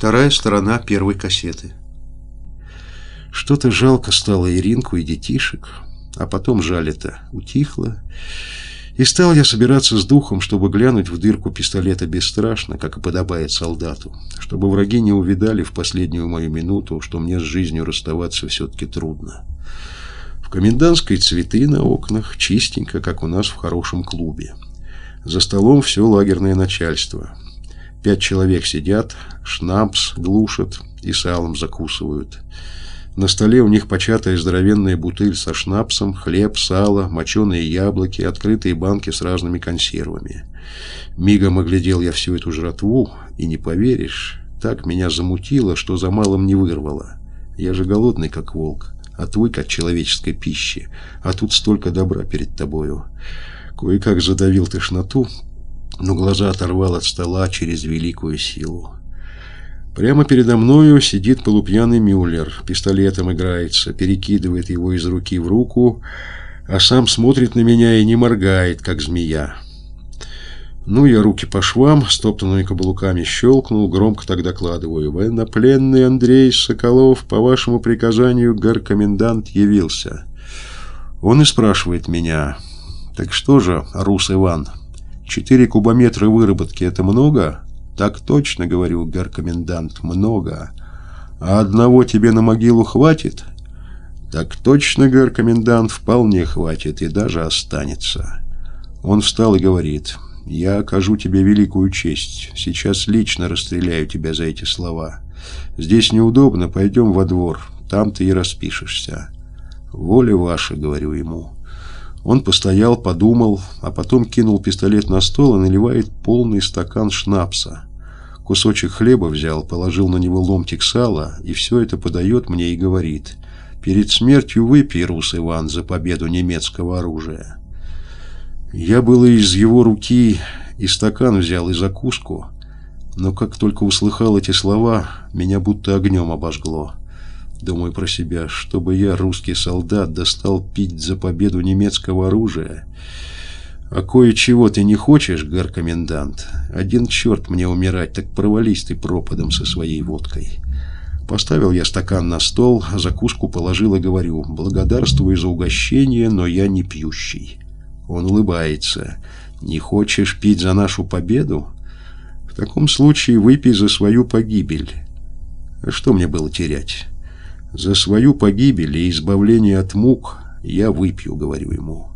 Вторая сторона первой кассеты. Что-то жалко стало Иринку и детишек, а потом жаль это утихло. И стал я собираться с духом, чтобы глянуть в дырку пистолета бесстрашно, как и подобает солдату, чтобы враги не увидали в последнюю мою минуту, что мне с жизнью расставаться все-таки трудно. В комендантской цветы на окнах, чистенько, как у нас в хорошем клубе. За столом все лагерное начальство. Пять человек сидят, шнапс глушат и салом закусывают. На столе у них початая здоровенная бутыль со шнапсом, хлеб, сало, моченые яблоки, открытые банки с разными консервами. Мигом оглядел я всю эту жратву, и не поверишь, так меня замутило, что за малым не вырвало. Я же голодный, как волк, отвык от человеческой пищи, а тут столько добра перед тобою. Кое-как задавил тошноту, но глаза оторвал от стола через великую силу. Прямо передо мною сидит полупьяный Мюллер, пистолетом играется, перекидывает его из руки в руку, а сам смотрит на меня и не моргает, как змея. Ну, я руки по швам, стоптанными каблуками щелкнул, громко так докладываю. Военнопленный Андрей Соколов, по вашему приказанию, горкомендант явился. Он и спрашивает меня, так что же, Рус Иван, Четыре кубометра выработки – это много? Так точно, говорю, гер-комендант, много. А одного тебе на могилу хватит? Так точно, гер-комендант, вполне хватит и даже останется. Он встал и говорит, я окажу тебе великую честь. Сейчас лично расстреляю тебя за эти слова. Здесь неудобно, пойдем во двор, там ты и распишешься. Воля ваша, говорю ему. Он постоял, подумал, а потом кинул пистолет на стол и наливает полный стакан шнапса. Кусочек хлеба взял, положил на него ломтик сала, и все это подает мне и говорит. «Перед смертью выпей, Рус Иван, за победу немецкого оружия». Я было из его руки и стакан взял, и закуску, но как только услыхал эти слова, меня будто огнем обожгло. Думаю про себя, чтобы я, русский солдат, достал пить за победу немецкого оружия. А кое-чего ты не хочешь, гар-комендант? Один черт мне умирать, так провались ты пропадом со своей водкой. Поставил я стакан на стол, закуску положил и говорю, благодарствую за угощение, но я не пьющий. Он улыбается. Не хочешь пить за нашу победу? В таком случае выпей за свою погибель. А что мне было терять? За свою погибель и избавление от мук я выпью, говорю ему.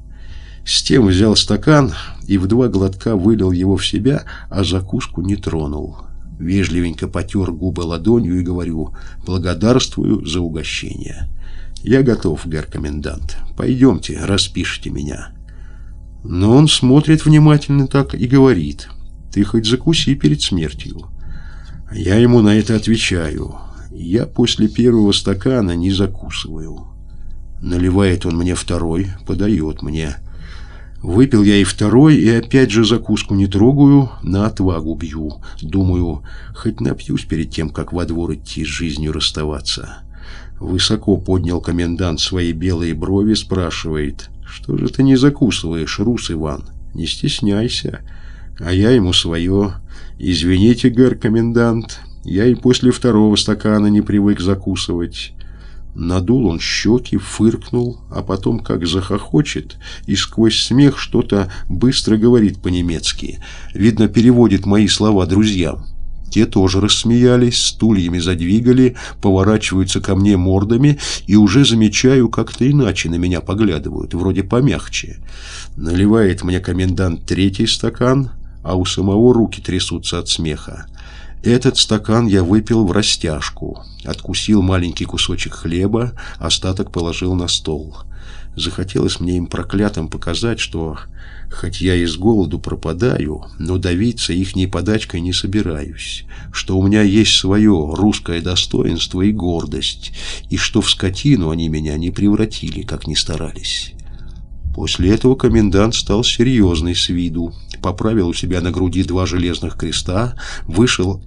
С тем взял стакан и в два глотка вылил его в себя, а закуску не тронул. Вежливенько потер губы ладонью и говорю, благодарствую за угощение. Я готов, гер-комендант. Пойдемте, распишите меня. Но он смотрит внимательно так и говорит, ты хоть закуси перед смертью. Я ему на это отвечаю, я после первого стакана не закусываю. Наливает он мне второй, подает мне. Выпил я и второй, и опять же закуску не трогаю, на отвагу бью. Думаю, хоть напьюсь перед тем, как во двор идти с жизнью расставаться. Высоко поднял комендант свои белые брови, спрашивает, «Что же ты не закусываешь, Рус Иван? Не стесняйся». А я ему свое, «Извините, гэр комендант, я и после второго стакана не привык закусывать. Надул он щеки, фыркнул, а потом как захохочет и сквозь смех что-то быстро говорит по-немецки. Видно, переводит мои слова друзьям. Те тоже рассмеялись, стульями задвигали, поворачиваются ко мне мордами и уже замечаю, как-то иначе на меня поглядывают, вроде помягче. Наливает мне комендант третий стакан, а у самого руки трясутся от смеха. Этот стакан я выпил в растяжку, откусил маленький кусочек хлеба, остаток положил на стол. Захотелось мне им проклятым показать, что, хоть я из голоду пропадаю, но давиться ихней подачкой не собираюсь, что у меня есть свое русское достоинство и гордость, и что в скотину они меня не превратили, как ни старались. После этого комендант стал серьезный с виду, поправил у себя на груди два железных креста, вышел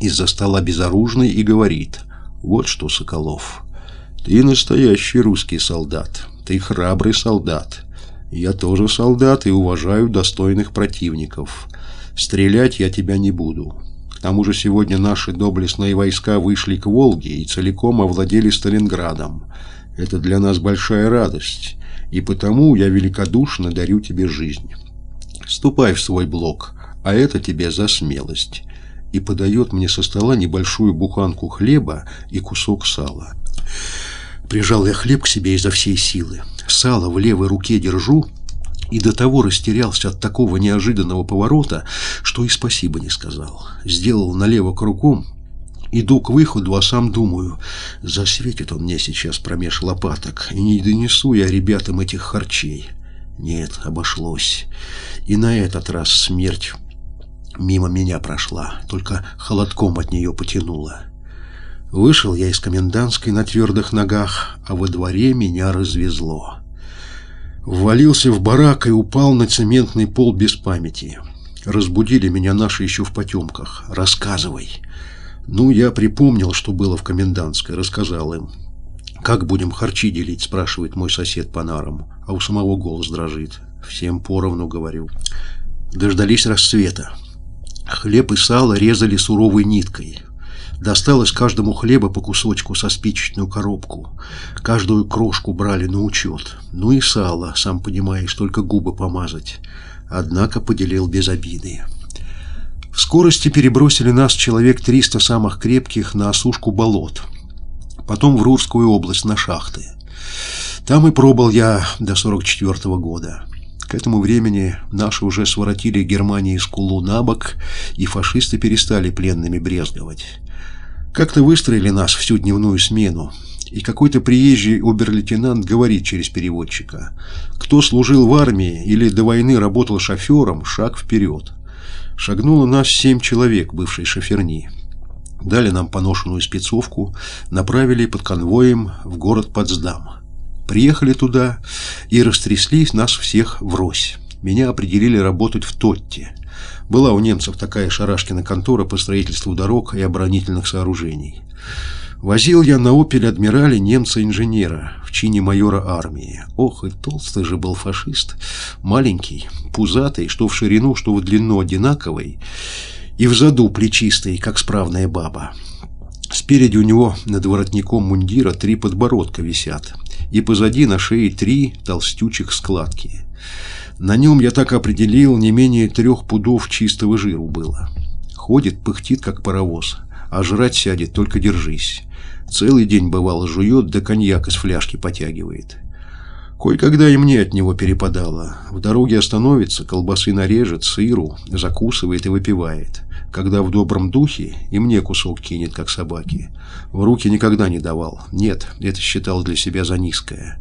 из-за стола безоружный и говорит «Вот что, Соколов, ты настоящий русский солдат, ты храбрый солдат. Я тоже солдат и уважаю достойных противников. Стрелять я тебя не буду. К тому же сегодня наши доблестные войска вышли к Волге и целиком овладели Сталинградом. Это для нас большая радость, и потому я великодушно дарю тебе жизнь. Ступай в свой блок, а это тебе за смелость. И подает мне со стола небольшую буханку хлеба и кусок сала. Прижал я хлеб к себе изо всей силы. Сало в левой руке держу, и до того растерялся от такого неожиданного поворота, что и спасибо не сказал. Сделал налево кругом, иду к выходу, а сам думаю, засветит он мне сейчас промеж лопаток, и не донесу я ребятам этих харчей. Нет, обошлось. И на этот раз смерть мимо меня прошла, только холодком от нее потянула. Вышел я из комендантской на твердых ногах, а во дворе меня развезло. Ввалился в барак и упал на цементный пол без памяти. Разбудили меня наши еще в потемках. «Рассказывай». Ну, я припомнил, что было в комендантской, рассказал им. «Как будем харчи делить?» – спрашивает мой сосед по нарам, а у самого голос дрожит. «Всем поровну, — говорю». Дождались рассвета. Хлеб и сало резали суровой ниткой. Досталось каждому хлеба по кусочку со спичечную коробку. Каждую крошку брали на учет. Ну и сало, сам понимаешь, только губы помазать. Однако поделил без обиды. В скорости перебросили нас человек 300 самых крепких на осушку болот. Потом в Рурскую область на шахты. Там и пробыл я до 44 -го года. К этому времени наши уже своротили Германии скулу на бок, и фашисты перестали пленными брезговать. Как-то выстроили нас всю дневную смену, и какой-то приезжий обер-лейтенант говорит через переводчика, кто служил в армии или до войны работал шофером, шаг вперед. Шагнуло нас семь человек бывшей шоферни. Дали нам поношенную спецовку, направили под конвоем в город Потсдам. Приехали туда и растрясли нас всех врозь. Меня определили работать в Тотте. Была у немцев такая шарашкина контора по строительству дорог и оборонительных сооружений. Возил я на «Опель» адмирале немца-инженера в чине майора армии. Ох, и толстый же был фашист. Маленький, пузатый, что в ширину, что в длину одинаковый, и в заду плечистый, как справная баба. Спереди у него над воротником мундира три подбородка висят, и позади на шее три толстючих складки. На нем я так определил, не менее трех пудов чистого жиру было. Ходит, пыхтит, как паровоз, а жрать сядет, только держись. Целый день, бывало, жует, да коньяк из фляжки потягивает. Кое-когда и мне от него перепадало. В дороге остановится, колбасы нарежет, сыру, закусывает и выпивает. Когда в добром духе, и мне кусок кинет, как собаки. В руки никогда не давал. Нет, это считал для себя за низкое.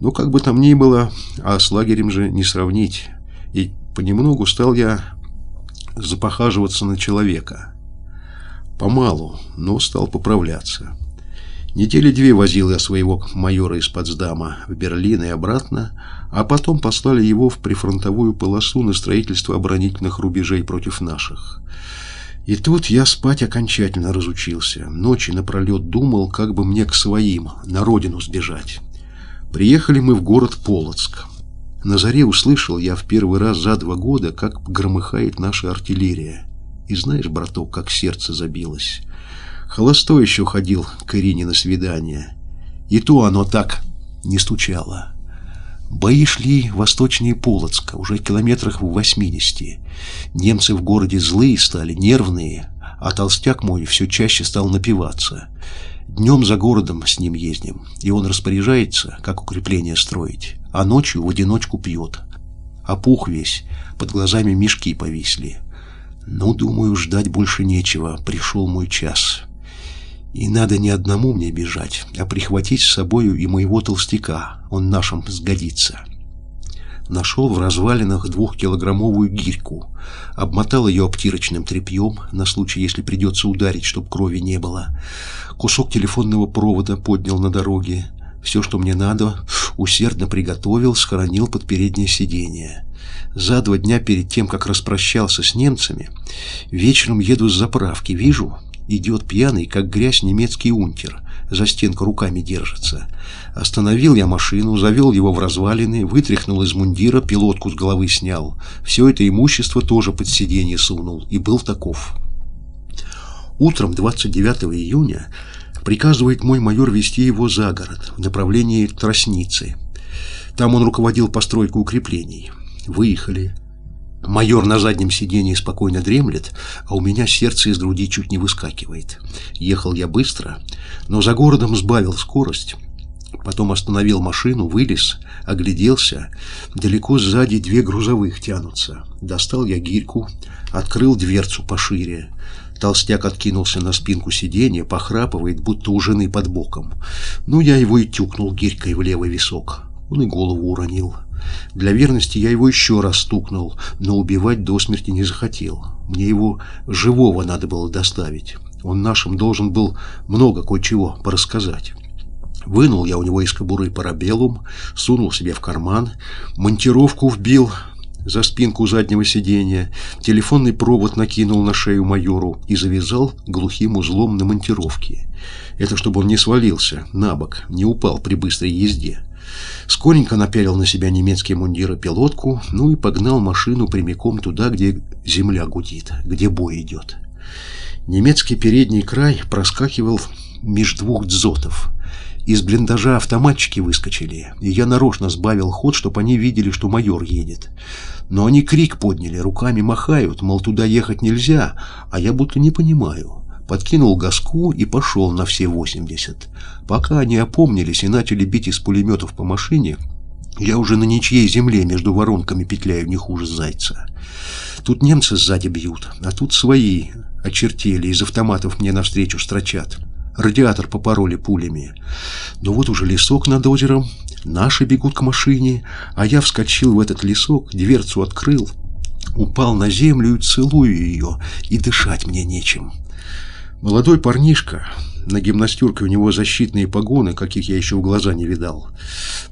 Ну, как бы там ни было, а с лагерем же не сравнить. И понемногу стал я запохаживаться на человека. Помалу, но стал поправляться. Недели две возил я своего майора из Потсдама в Берлин и обратно, а потом послали его в прифронтовую полосу на строительство оборонительных рубежей против наших. И тут я спать окончательно разучился. Ночи напролет думал, как бы мне к своим, на родину сбежать. Приехали мы в город Полоцк. На заре услышал я в первый раз за два года, как громыхает наша артиллерия. И знаешь, браток, как сердце забилось. Холостой еще ходил к Ирине на свидание. И то оно так не стучало. Бои шли восточнее Полоцка, уже километрах в 80. Немцы в городе злые стали, нервные, а толстяк мой все чаще стал напиваться. Днем за городом с ним ездим, и он распоряжается, как укрепление строить, а ночью в одиночку пьет. А пух весь, под глазами мешки повисли. Ну, думаю, ждать больше нечего, пришел мой час. И надо не одному мне бежать, а прихватить с собою и моего толстяка, он нашим сгодится нашел в развалинах двухкилограммовую гирьку, обмотал ее обтирочным тряпьем на случай, если придется ударить, чтоб крови не было. Кусок телефонного провода поднял на дороге. Все, что мне надо, усердно приготовил, схоронил под переднее сиденье. За два дня перед тем, как распрощался с немцами, вечером еду с заправки, вижу, идет пьяный, как грязь немецкий унтер, за стенку руками держится. Остановил я машину, завел его в развалины, вытряхнул из мундира, пилотку с головы снял. Все это имущество тоже под сиденье сунул, и был таков. Утром 29 июня приказывает мой майор вести его за город в направлении Тросницы. Там он руководил постройкой укреплений. Выехали. Майор на заднем сидении спокойно дремлет, а у меня сердце из груди чуть не выскакивает. Ехал я быстро, но за городом сбавил скорость. Потом остановил машину, вылез, огляделся. Далеко сзади две грузовых тянутся. Достал я гирьку, открыл дверцу пошире. Толстяк откинулся на спинку сиденья, похрапывает, будто у жены под боком. Ну, я его и тюкнул гирькой в левый висок. Он и голову уронил. Для верности я его еще раз стукнул, но убивать до смерти не захотел. Мне его живого надо было доставить. Он нашим должен был много кое-чего порассказать. Вынул я у него из кобуры парабеллум, сунул себе в карман, монтировку вбил за спинку заднего сиденья, телефонный провод накинул на шею майору и завязал глухим узлом на монтировке. Это чтобы он не свалился на бок, не упал при быстрой езде. Скоренько напялил на себя немецкий мундир и пилотку, ну и погнал машину прямиком туда, где земля гудит, где бой идет. Немецкий передний край проскакивал меж двух дзотов. Из блиндажа автоматчики выскочили, и я нарочно сбавил ход, чтобы они видели, что майор едет. Но они крик подняли, руками махают, мол, туда ехать нельзя, а я будто не понимаю подкинул газку и пошел на все 80. Пока они опомнились и начали бить из пулеметов по машине, я уже на ничьей земле между воронками петляю не хуже зайца. Тут немцы сзади бьют, а тут свои очертели, из автоматов мне навстречу строчат. Радиатор попороли пулями. Но вот уже лесок над озером, наши бегут к машине, а я вскочил в этот лесок, дверцу открыл, упал на землю и целую ее, и дышать мне нечем. Молодой парнишка, на гимнастерке у него защитные погоны, каких я еще в глаза не видал.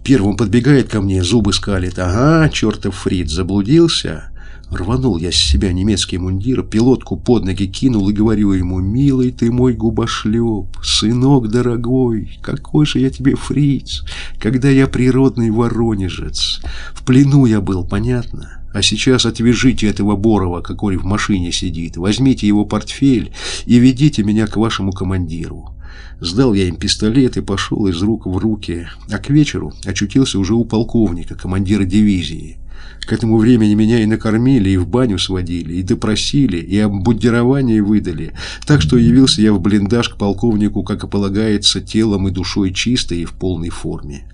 Первым подбегает ко мне, зубы скалит. Ага, чертов фрид, заблудился. Рванул я с себя немецкий мундир, пилотку под ноги кинул и говорю ему, «Милый ты мой губошлеп, сынок дорогой, какой же я тебе фриц, когда я природный воронежец. В плену я был, понятно?» А сейчас отвяжите этого Борова, какой в машине сидит, возьмите его портфель и ведите меня к вашему командиру. Сдал я им пистолет и пошел из рук в руки, а к вечеру очутился уже у полковника, командира дивизии. К этому времени меня и накормили, и в баню сводили, и допросили, и обмундирование выдали. Так что явился я в блиндаж к полковнику, как и полагается, телом и душой чистой и в полной форме.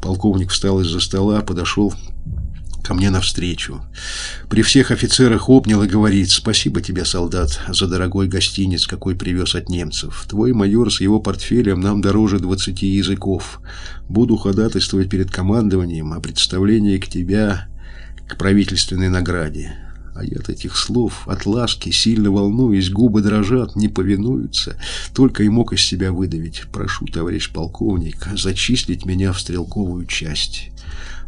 Полковник встал из-за стола, подошел ко мне навстречу. При всех офицерах обнял и говорит, «Спасибо тебе, солдат, за дорогой гостиниц, какой привез от немцев. Твой майор с его портфелем нам дороже двадцати языков. Буду ходатайствовать перед командованием о представлении к тебя к правительственной награде». А я от этих слов, от ласки, сильно волнуюсь, губы дрожат, не повинуются. Только и мог из себя выдавить. Прошу, товарищ полковник, зачислить меня в стрелковую часть.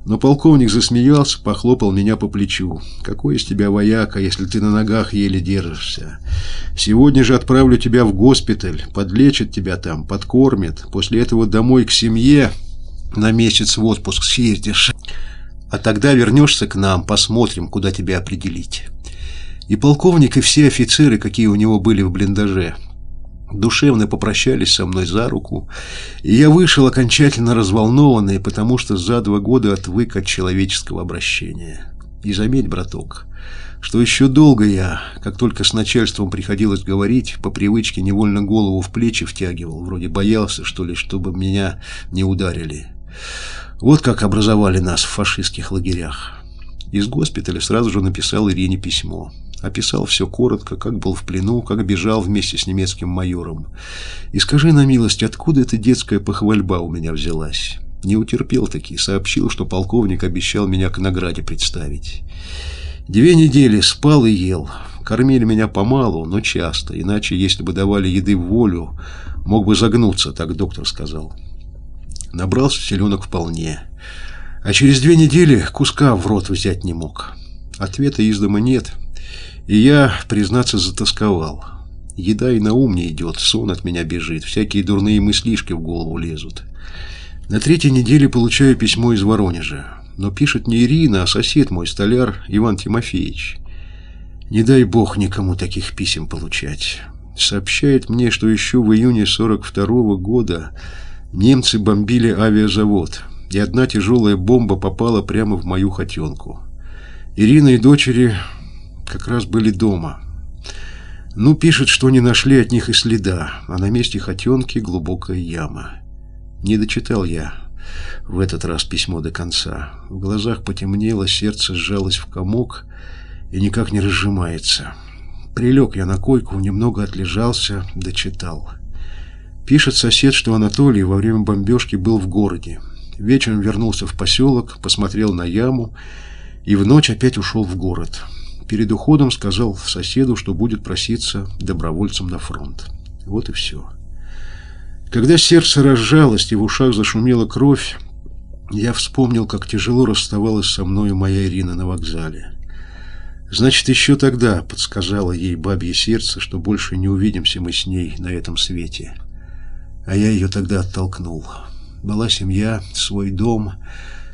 Но полковник засмеялся, похлопал меня по плечу. «Какой из тебя вояка, если ты на ногах еле держишься? Сегодня же отправлю тебя в госпиталь, подлечат тебя там, подкормят. После этого домой к семье на месяц в отпуск съездишь. А тогда вернешься к нам, посмотрим, куда тебя определить». И полковник, и все офицеры, какие у него были в блиндаже, душевно попрощались со мной за руку, и я вышел окончательно разволнованный, потому что за два года отвык от человеческого обращения. И заметь, браток, что еще долго я, как только с начальством приходилось говорить, по привычке невольно голову в плечи втягивал, вроде боялся, что ли, чтобы меня не ударили. Вот как образовали нас в фашистских лагерях. Из госпиталя сразу же написал Ирине письмо. Описал все коротко, как был в плену, как бежал вместе с немецким майором. И скажи на милость, откуда эта детская похвальба у меня взялась? Не утерпел таки, сообщил, что полковник обещал меня к награде представить. Две недели спал и ел. Кормили меня помалу, но часто, иначе, если бы давали еды в волю, мог бы загнуться, так доктор сказал. Набрался селенок вполне. А через две недели куска в рот взять не мог. Ответа из дома нет — и я, признаться, затасковал. Еда и на ум не идет, сон от меня бежит, всякие дурные мыслишки в голову лезут. На третьей неделе получаю письмо из Воронежа. Но пишет не Ирина, а сосед мой, столяр Иван Тимофеевич. Не дай бог никому таких писем получать. сообщает мне, что еще в июне 42 -го года немцы бомбили авиазавод, и одна тяжелая бомба попала прямо в мою хотенку. Ирина и дочери как раз были дома. Ну, пишет, что не нашли от них и следа, а на месте хотенки глубокая яма. Не дочитал я в этот раз письмо до конца. В глазах потемнело, сердце сжалось в комок и никак не разжимается. Прилег я на койку, немного отлежался, дочитал. Пишет сосед, что Анатолий во время бомбежки был в городе. Вечером вернулся в поселок, посмотрел на яму и в ночь опять ушел в город. Перед уходом сказал соседу, что будет проситься добровольцем на фронт. Вот и все. Когда сердце разжалось и в ушах зашумела кровь, я вспомнил, как тяжело расставалась со мною моя Ирина на вокзале. Значит, еще тогда подсказала ей бабье сердце, что больше не увидимся мы с ней на этом свете. А я ее тогда оттолкнул. Была семья, свой дом.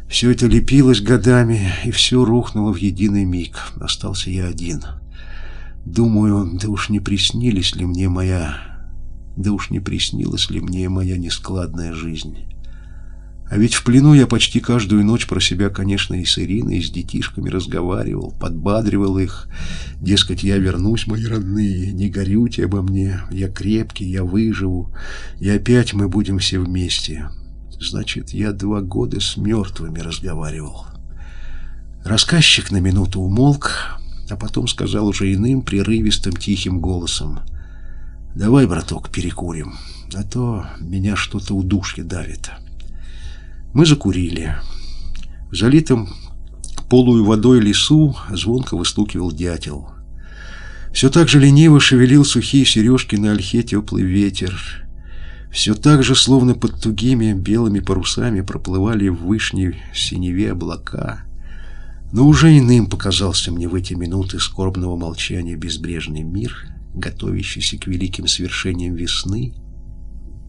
Все это лепилось годами, и все рухнуло в единый миг. Остался я один. Думаю, да уж не приснились ли мне моя да уж не приснилась ли мне моя нескладная жизнь. А ведь в плену я почти каждую ночь про себя, конечно, и с Ириной, и с детишками разговаривал, подбадривал их. Дескать, я вернусь, мои родные, не горюйте обо мне, я крепкий, я выживу, и опять мы будем все вместе. Значит, я два года с мертвыми разговаривал. Рассказчик на минуту умолк, а потом сказал уже иным, прерывистым, тихим голосом — Давай, браток, перекурим, а то меня что-то удушье давит. Мы закурили. В залитом полую водой лесу звонко выстукивал дятел. Все так же лениво шевелил сухие сережки на ольхе теплый ветер. Все так же, словно под тугими белыми парусами, проплывали в вышней синеве облака. Но уже иным показался мне в эти минуты скорбного молчания безбрежный мир — готовящийся к великим свершениям весны,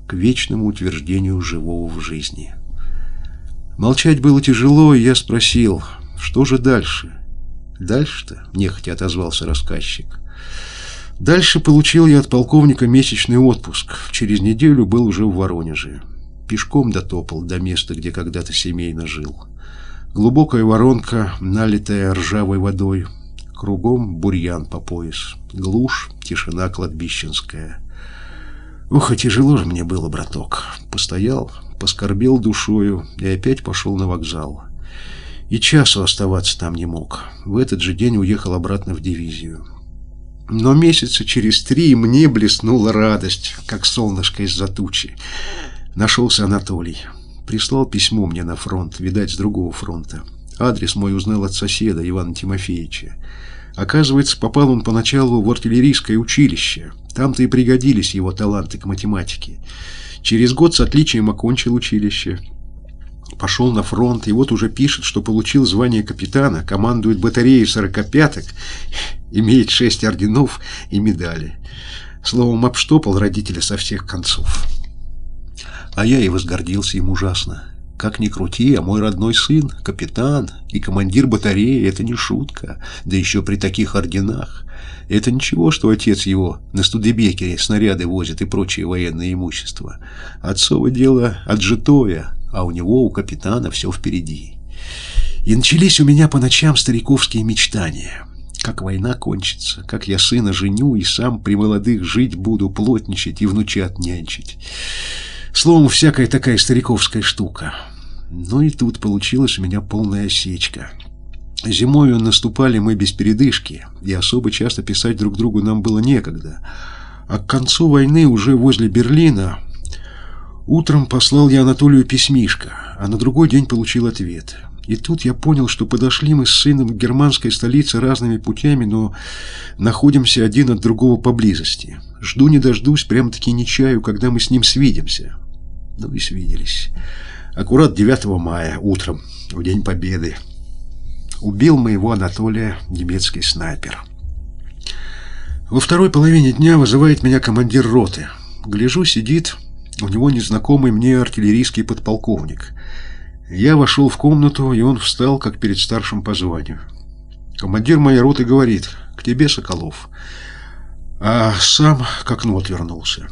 к вечному утверждению живого в жизни. Молчать было тяжело, и я спросил, что же дальше? Дальше-то, нехотя отозвался рассказчик. Дальше получил я от полковника месячный отпуск. Через неделю был уже в Воронеже. Пешком дотопал до места, где когда-то семейно жил. Глубокая воронка, налитая ржавой водой, Кругом бурьян по пояс. Глушь, тишина кладбищенская. Ох, и тяжело же мне было, браток. Постоял, поскорбел душою и опять пошел на вокзал. И часу оставаться там не мог. В этот же день уехал обратно в дивизию. Но месяца через три мне блеснула радость, как солнышко из-за тучи. Нашелся Анатолий. Прислал письмо мне на фронт, видать, с другого фронта. Адрес мой узнал от соседа Ивана Тимофеевича. Оказывается, попал он поначалу в артиллерийское училище. Там-то и пригодились его таланты к математике. Через год с отличием окончил училище. Пошел на фронт, и вот уже пишет, что получил звание капитана, командует батареей сорокопяток, имеет шесть орденов и медали. Словом, обштопал родителя со всех концов. А я и возгордился им ужасно. Как ни крути, а мой родной сын, капитан и командир батареи — это не шутка, да еще при таких орденах. Это ничего, что отец его на Студебекере снаряды возит и прочее военное имущество. Отцово дело отжитое, а у него, у капитана, все впереди. И начались у меня по ночам стариковские мечтания. Как война кончится, как я сына женю и сам при молодых жить буду, плотничать и внучат нянчить. Словом, всякая такая стариковская штука. Ну и тут получилась у меня полная осечка. Зимою наступали мы без передышки, и особо часто писать друг другу нам было некогда. А к концу войны уже возле Берлина утром послал я Анатолию письмишко, а на другой день получил ответ. И тут я понял, что подошли мы с сыном к германской столице разными путями, но находимся один от другого поблизости. Жду не дождусь, прям-таки не чаю, когда мы с ним свидимся. Ну и свиделись. Аккурат 9 мая, утром, в День Победы. Убил моего Анатолия немецкий снайпер. Во второй половине дня вызывает меня командир роты. Гляжу, сидит у него незнакомый мне артиллерийский подполковник. Я вошел в комнату, и он встал, как перед старшим по званию. Командир моей роты говорит, к тебе, Соколов. А сам к окну отвернулся.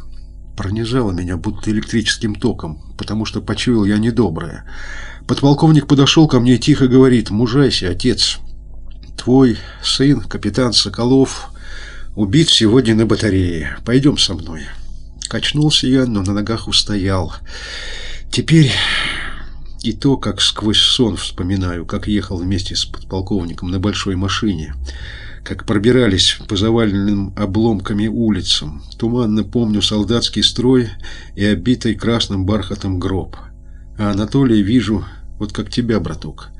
Пронизало меня будто электрическим током, потому что почуял я недоброе. Подполковник подошел ко мне и тихо говорит, «Мужайся, отец, твой сын, капитан Соколов, убит сегодня на батарее. Пойдем со мной». Качнулся я, но на ногах устоял. Теперь и то, как сквозь сон вспоминаю, как ехал вместе с подполковником на большой машине, как пробирались по заваленным обломками улицам. Туманно помню солдатский строй и обитый красным бархатом гроб. А Анатолия вижу, вот как тебя, браток.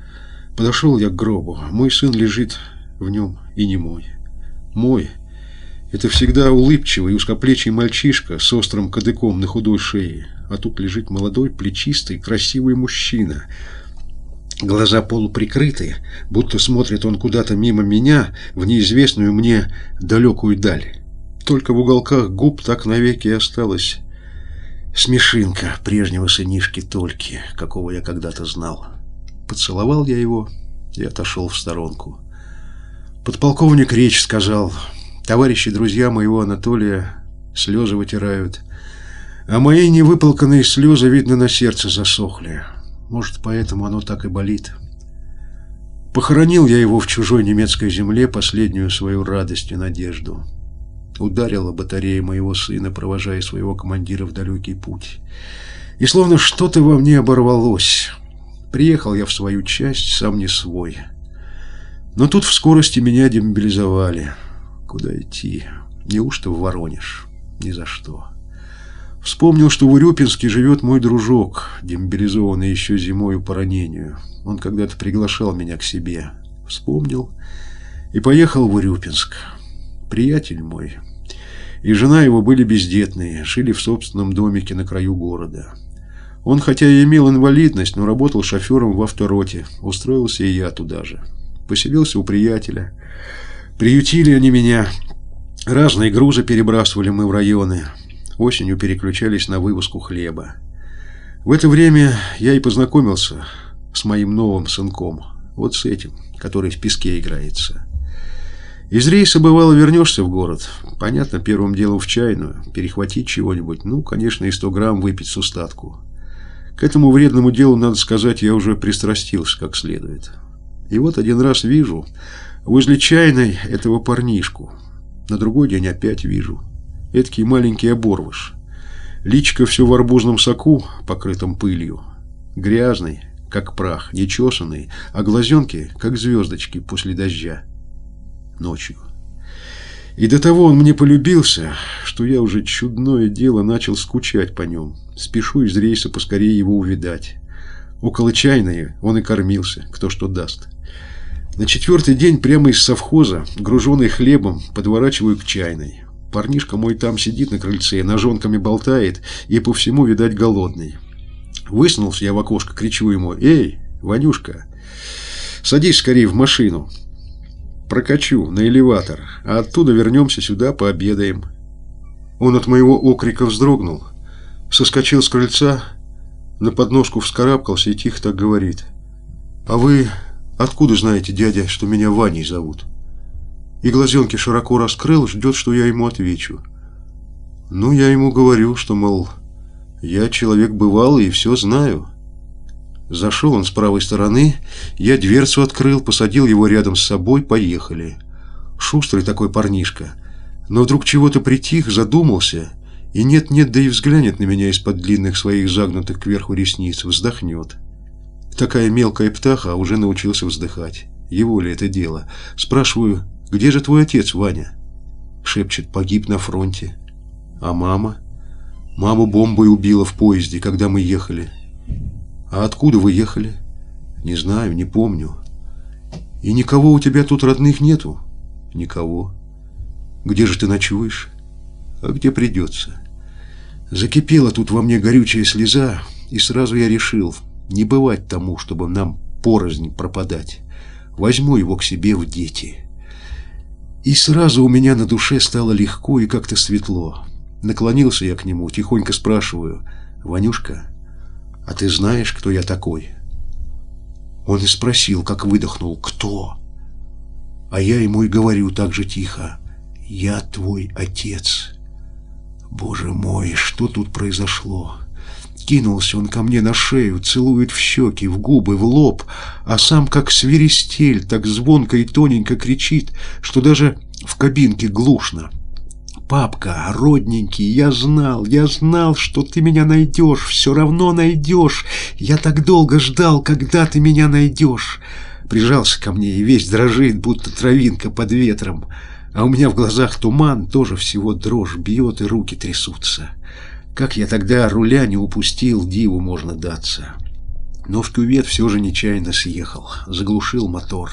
Подошел я к гробу. Мой сын лежит в нем и не мой. Мой — это всегда улыбчивый, узкоплечий мальчишка с острым кадыком на худой шее. А тут лежит молодой, плечистый, красивый мужчина. Глаза полуприкрытые, будто смотрит он куда-то мимо меня в неизвестную мне далекую даль. Только в уголках губ так навеки и осталась смешинка прежнего сынишки Тольки, какого я когда-то знал. Поцеловал я его и отошел в сторонку. Подполковник речь сказал Товарищи, друзья моего Анатолия слезы вытирают. А мои невыполканные слезы, видно, на сердце засохли. Может, поэтому оно так и болит. Похоронил я его в чужой немецкой земле, последнюю свою радость и надежду. Ударила батарея моего сына, провожая своего командира в далекий путь. И словно что-то во мне оборвалось. Приехал я в свою часть, сам не свой. Но тут в скорости меня демобилизовали. Куда идти? Неужто в Воронеж? Ни за что. Вспомнил, что в Урюпинске живет мой дружок, демобилизованный еще зимою по ранению. Он когда-то приглашал меня к себе. Вспомнил и поехал в Урюпинск. Приятель мой и жена его были бездетные, жили в собственном домике на краю города. Он хотя и имел инвалидность, но работал шофером в автороте. Устроился и я туда же. Поселился у приятеля. Приютили они меня. Разные грузы перебрасывали мы в районы. Осенью переключались на вывозку хлеба. В это время я и познакомился с моим новым сынком. Вот с этим, который в песке играется. Из рейса, бывало, вернешься в город. Понятно, первым делом в чайную. Перехватить чего-нибудь. Ну, конечно, и сто грамм выпить с устатку. К этому вредному делу, надо сказать, я уже пристрастился как следует. И вот один раз вижу, Возле чайной этого парнишку. На другой день опять вижу. Эдакий маленький оборвыш. Личка все в арбузном соку, покрытом пылью. Грязный, как прах, нечесанный, а глазенки, как звездочки после дождя. Ночью. И до того он мне полюбился, что я уже чудное дело начал скучать по нем. Спешу из рейса поскорее его увидать. Около чайной он и кормился, кто что даст. На четвертый день прямо из совхоза, груженный хлебом, подворачиваю к чайной. Парнишка мой там сидит на крыльце, ножонками болтает и по всему, видать, голодный. Высунулся я в окошко, кричу ему, «Эй, Ванюшка, садись скорее в машину. Прокачу на элеватор, а оттуда вернемся сюда, пообедаем». Он от моего окрика вздрогнул, соскочил с крыльца, на подножку вскарабкался и тихо так говорит. «А вы Откуда знаете, дядя, что меня Ваней зовут? И глазенки широко раскрыл, ждет, что я ему отвечу. Ну, я ему говорю, что, мол, я человек бывалый и все знаю. Зашел он с правой стороны, я дверцу открыл, посадил его рядом с собой, поехали. Шустрый такой парнишка. Но вдруг чего-то притих, задумался, и нет-нет, да и взглянет на меня из-под длинных своих загнутых кверху ресниц, вздохнет. Такая мелкая птаха, а уже научился вздыхать. Его ли это дело? Спрашиваю, где же твой отец, Ваня? Шепчет, погиб на фронте. А мама? Маму бомбой убила в поезде, когда мы ехали. А откуда вы ехали? Не знаю, не помню. И никого у тебя тут родных нету? Никого. Где же ты ночуешь? А где придется? Закипела тут во мне горючая слеза, и сразу я решил, не бывать тому, чтобы нам порознь пропадать. Возьму его к себе в дети. И сразу у меня на душе стало легко и как-то светло. Наклонился я к нему, тихонько спрашиваю, «Ванюшка, а ты знаешь, кто я такой?» Он и спросил, как выдохнул, «Кто?» А я ему и говорю так же тихо, Я твой отец. Боже мой, что тут произошло? Кинулся он ко мне на шею, целует в щеки, в губы, в лоб, а сам как свиристель, так звонко и тоненько кричит, что даже в кабинке глушно. «Папка, родненький, я знал, я знал, что ты меня найдешь, все равно найдешь. Я так долго ждал, когда ты меня найдешь». Прижался ко мне и весь дрожит, будто травинка под ветром. А у меня в глазах туман, тоже всего дрожь бьет и руки трясутся. Как я тогда руля не упустил, диву можно даться. Но в кювет все же нечаянно съехал, заглушил мотор.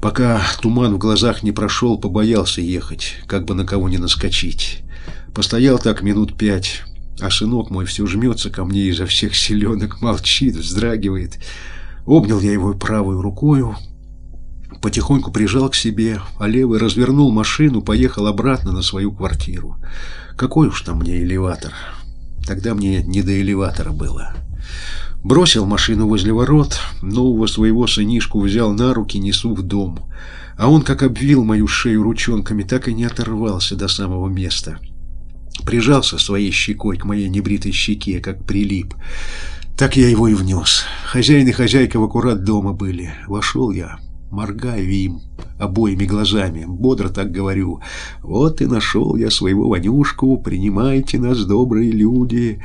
Пока туман в глазах не прошел, побоялся ехать, как бы на кого не наскочить. Постоял так минут пять, а сынок мой все жмется ко мне изо всех селенок, молчит, вздрагивает. Обнял я его правой рукою, потихоньку прижал к себе, а левый развернул машину, поехал обратно на свою квартиру. Какой уж там мне элеватор. Тогда мне не до элеватора было. Бросил машину возле ворот, нового своего сынишку взял на руки, несу в дом. А он, как обвил мою шею ручонками, так и не оторвался до самого места. Прижался своей щекой к моей небритой щеке, как прилип. Так я его и внес. Хозяин и хозяйка в аккурат дома были. Вошел я, моргаю им обоими глазами, бодро так говорю. Вот и нашел я своего Ванюшку, принимайте нас, добрые люди.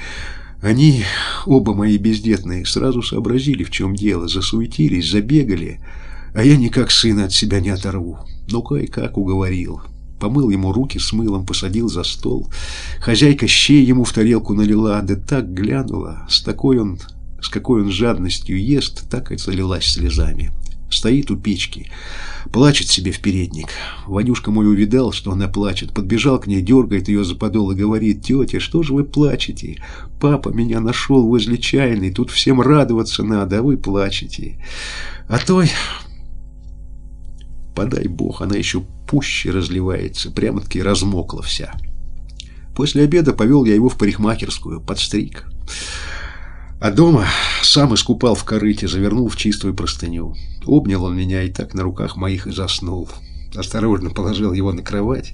Они, оба мои бездетные, сразу сообразили, в чем дело, засуетились, забегали, а я никак сына от себя не оторву. Ну, кое-как уговорил. Помыл ему руки с мылом, посадил за стол. Хозяйка щей ему в тарелку налила, да так глянула, с такой он, с какой он жадностью ест, так и залилась слезами. Стоит у печки, плачет себе в передник. Ванюшка мой увидал, что она плачет, подбежал к ней, дергает ее за подол и говорит, «Тетя, что же вы плачете? Папа меня нашел возле чайной, тут всем радоваться надо, а вы плачете». А той, подай бог, она еще пуще разливается, прямо-таки размокла вся. После обеда повел я его в парикмахерскую, подстриг. А дома сам искупал в корыте, завернул в чистую простыню. Обнял он меня и так на руках моих и заснул. Осторожно положил его на кровать,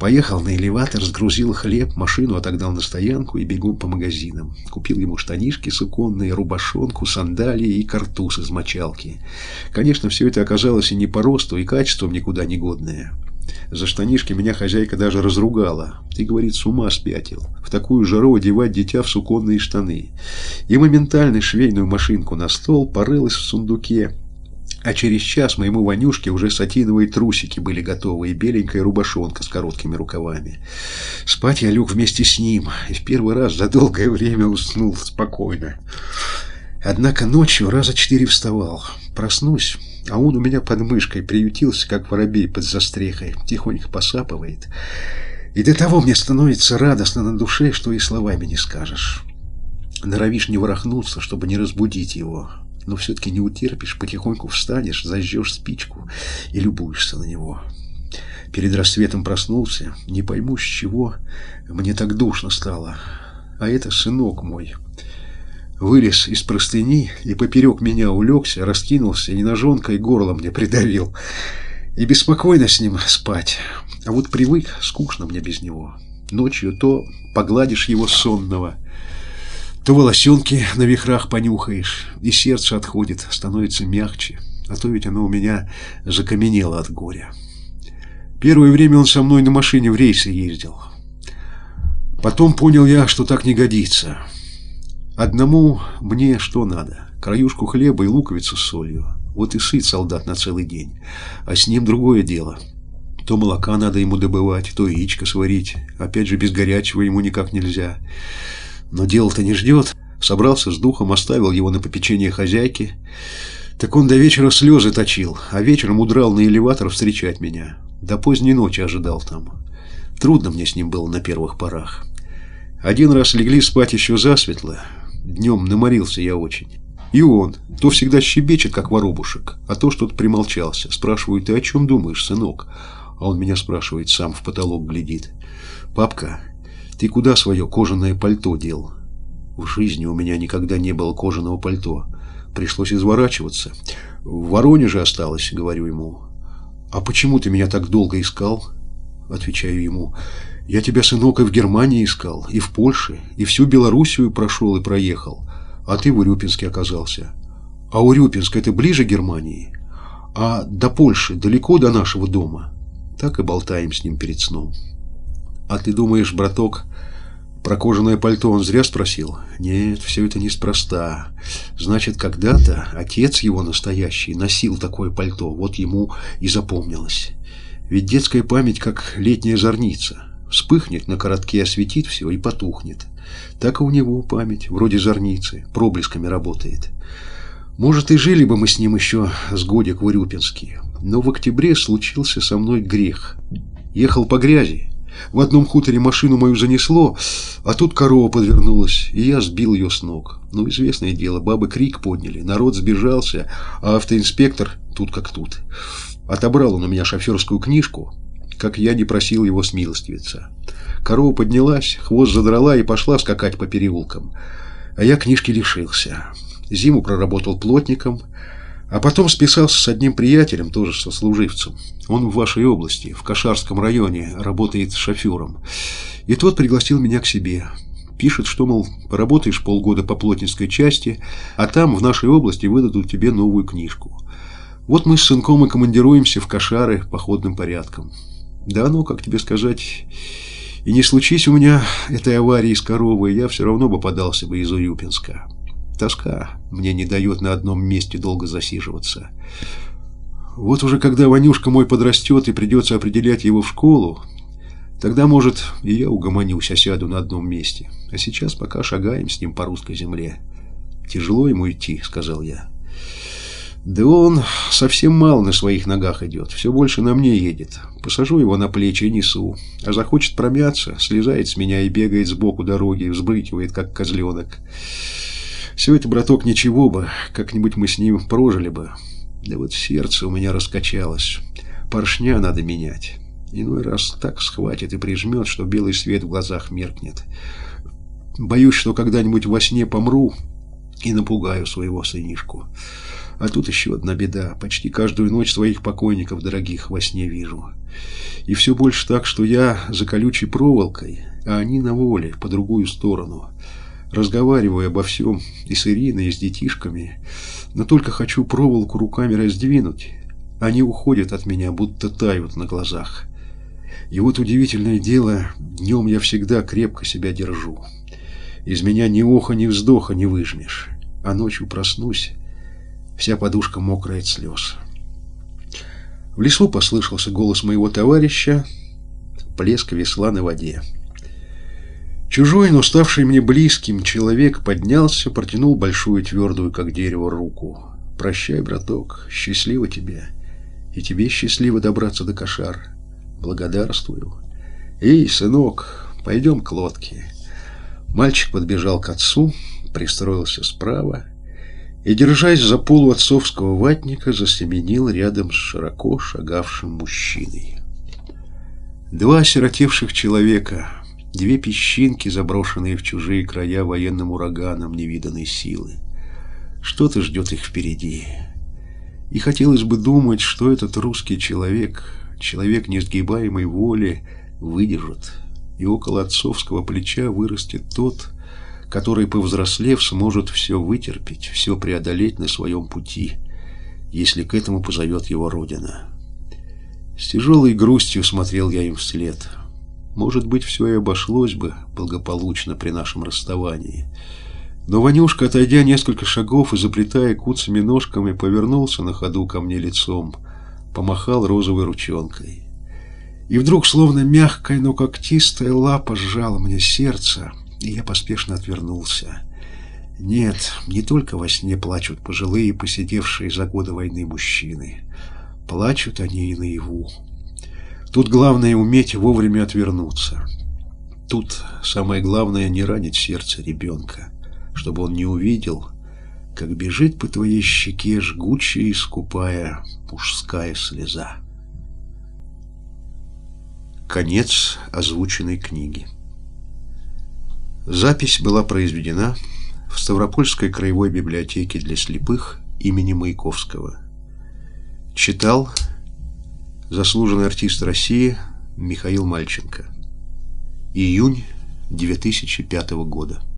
поехал на элеватор, сгрузил хлеб, машину отогнал на стоянку и бегом по магазинам. Купил ему штанишки суконные, рубашонку, сандалии и картуз из мочалки. Конечно, все это оказалось и не по росту, и качеством никуда не годное. За штанишки меня хозяйка даже разругала. Ты, говорит, с ума спятил. В такую жару одевать дитя в суконные штаны. И моментально швейную машинку на стол порылась в сундуке. А через час моему Ванюшке уже сатиновые трусики были готовы и беленькая рубашонка с короткими рукавами. Спать я лег вместе с ним и в первый раз за долгое время уснул спокойно. Однако ночью раза четыре вставал. Проснусь, а он у меня под мышкой приютился, как воробей под застрехой, тихонько посапывает. И до того мне становится радостно на душе, что и словами не скажешь. Норовишь не ворохнуться, чтобы не разбудить его, но все-таки не утерпишь, потихоньку встанешь, зажжешь спичку и любуешься на него. Перед рассветом проснулся, не пойму с чего, мне так душно стало. А это сынок мой, вылез из простыни и поперек меня улегся, раскинулся и ножонкой горло мне придавил. И беспокойно с ним спать. А вот привык, скучно мне без него. Ночью то погладишь его сонного, то волосенки на вихрах понюхаешь, и сердце отходит, становится мягче. А то ведь оно у меня закаменело от горя. Первое время он со мной на машине в рейсы ездил. Потом понял я, что так не годится. Одному мне что надо? Краюшку хлеба и луковицу с солью. Вот и сыт солдат на целый день. А с ним другое дело. То молока надо ему добывать, то яичко сварить. Опять же, без горячего ему никак нельзя. Но дело-то не ждет. Собрался с духом, оставил его на попечение хозяйки. Так он до вечера слезы точил, а вечером удрал на элеватор встречать меня. До поздней ночи ожидал там. Трудно мне с ним было на первых порах. Один раз легли спать еще засветло, Днем наморился я очень. И он. То всегда щебечет, как воробушек, а то что-то примолчался. Спрашиваю, ты о чем думаешь, сынок? А он меня спрашивает, сам в потолок глядит. Папка, ты куда свое кожаное пальто дел? В жизни у меня никогда не было кожаного пальто. Пришлось изворачиваться. В Воронеже осталось, говорю ему. А почему ты меня так долго искал? отвечаю ему. «Я тебя, сынок, и в Германии искал, и в Польше, и всю Белоруссию прошел и проехал, а ты в Урюпинске оказался. А Урюпинск – это ближе Германии? А до Польши далеко до нашего дома?» Так и болтаем с ним перед сном. «А ты думаешь, браток, про кожаное пальто он зря спросил? Нет, все это неспроста. Значит, когда-то отец его настоящий носил такое пальто, вот ему и запомнилось. Ведь детская память как летняя зорница. Вспыхнет на коротке, осветит все и потухнет. Так и у него память, вроде зорницы, проблесками работает. Может, и жили бы мы с ним еще с годик в Урюпинске. Но в октябре случился со мной грех. Ехал по грязи, в одном хуторе машину мою занесло, а тут корова подвернулась, и я сбил ее с ног. Ну, известное дело, бабы крик подняли, народ сбежался, а автоинспектор тут как тут. Отобрал он у меня шоферскую книжку, как я не просил его смилостивиться. Корова поднялась, хвост задрала и пошла скакать по переулкам. А я книжки лишился. Зиму проработал плотником, а потом списался с одним приятелем, тоже сослуживцем. Он в вашей области, в Кашарском районе, работает шофером. И тот пригласил меня к себе. Пишет, что, мол, поработаешь полгода по плотницкой части, а там, в нашей области, выдадут тебе новую книжку. Вот мы с сынком и командируемся в Кашары походным порядком. Да ну, как тебе сказать... И не случись у меня этой аварии с коровой, я все равно бы подался бы из Урюпинска. Тоска мне не дает на одном месте долго засиживаться. Вот уже когда Ванюшка мой подрастет и придется определять его в школу, тогда, может, и я угомонюсь, осяду на одном месте. А сейчас пока шагаем с ним по русской земле. Тяжело ему идти, сказал я. Да он совсем мало на своих ногах идет, все больше на мне едет. Посажу его на плечи и несу. А захочет промяться, слезает с меня и бегает сбоку дороги, взбрыкивает, как козленок. Все это, браток, ничего бы, как-нибудь мы с ним прожили бы. Да вот сердце у меня раскачалось. Поршня надо менять. Иной раз так схватит и прижмет, что белый свет в глазах меркнет. Боюсь, что когда-нибудь во сне помру и напугаю своего сынишку. А тут еще одна беда. Почти каждую ночь своих покойников дорогих во сне вижу. И все больше так, что я за колючей проволокой, а они на воле, по другую сторону разговариваю обо всем и с Ириной, и с детишками, но только хочу проволоку руками раздвинуть. Они уходят от меня, будто тают на глазах. И вот удивительное дело, днем я всегда крепко себя держу. Из меня ни оха, ни вздоха не выжмешь. А ночью проснусь, вся подушка мокрая от слез. В лесу послышался голос моего товарища, плеск весла на воде. Чужой, но ставший мне близким человек поднялся, протянул большую твердую, как дерево, руку. «Прощай, браток, счастливо тебе. И тебе счастливо добраться до кошар. Благодарствую. Эй, сынок, пойдем к лодке». Мальчик подбежал к отцу, пристроился справа и, держась за полу отцовского ватника, засеменил рядом с широко шагавшим мужчиной. Два осиротевших человека — Две песчинки, заброшенные в чужие края военным ураганом невиданной силы. Что-то ждет их впереди. И хотелось бы думать, что этот русский человек, человек несгибаемой воли, выдержит. И около отцовского плеча вырастет тот, который, повзрослев, сможет все вытерпеть, все преодолеть на своем пути, если к этому позовет его Родина. С тяжелой грустью смотрел я им вслед — может быть, все и обошлось бы благополучно при нашем расставании. Но Ванюшка, отойдя несколько шагов и заплетая куцами ножками, повернулся на ходу ко мне лицом, помахал розовой ручонкой. И вдруг, словно мягкая, но когтистая лапа сжала мне сердце, и я поспешно отвернулся. Нет, не только во сне плачут пожилые, посидевшие за годы войны мужчины. Плачут они и наяву. Тут главное уметь вовремя отвернуться. Тут самое главное не ранить сердце ребенка, чтобы он не увидел, как бежит по твоей щеке жгучая и скупая мужская слеза. Конец озвученной книги. Запись была произведена в Ставропольской краевой библиотеке для слепых имени Маяковского. Читал заслуженный артист России Михаил Мальченко. Июнь 2005 года.